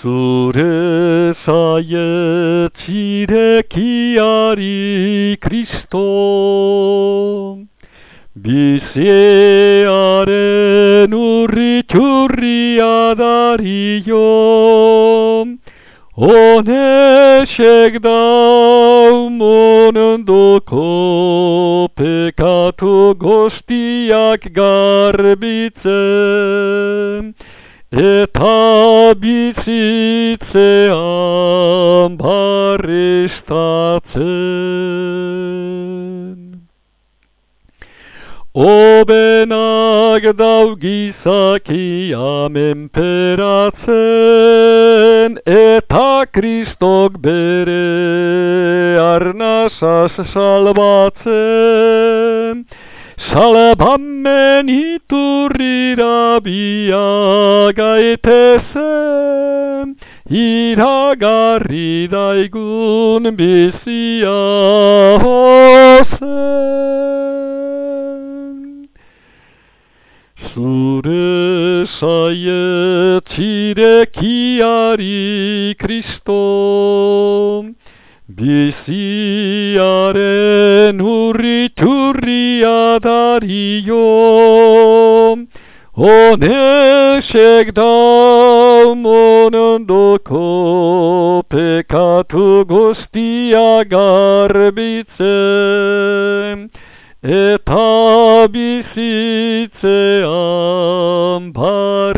Zure zaietzirekiari Kristo Biziaren urri txurria dario Honesek daumondoko pekatu goztiak garbitzen eta bizitzean barrestatzen. Obenak daugizakia menperatzen, eta kristok bere arnazaz salbatzen, Salabamenitur irabia gaitese iragarridaigun bisia hosen. Zure saietsirekiari kriston, bisiaren hurriturri Oneshek dam onondoko peccatu gustia garbice et abisice amparistace.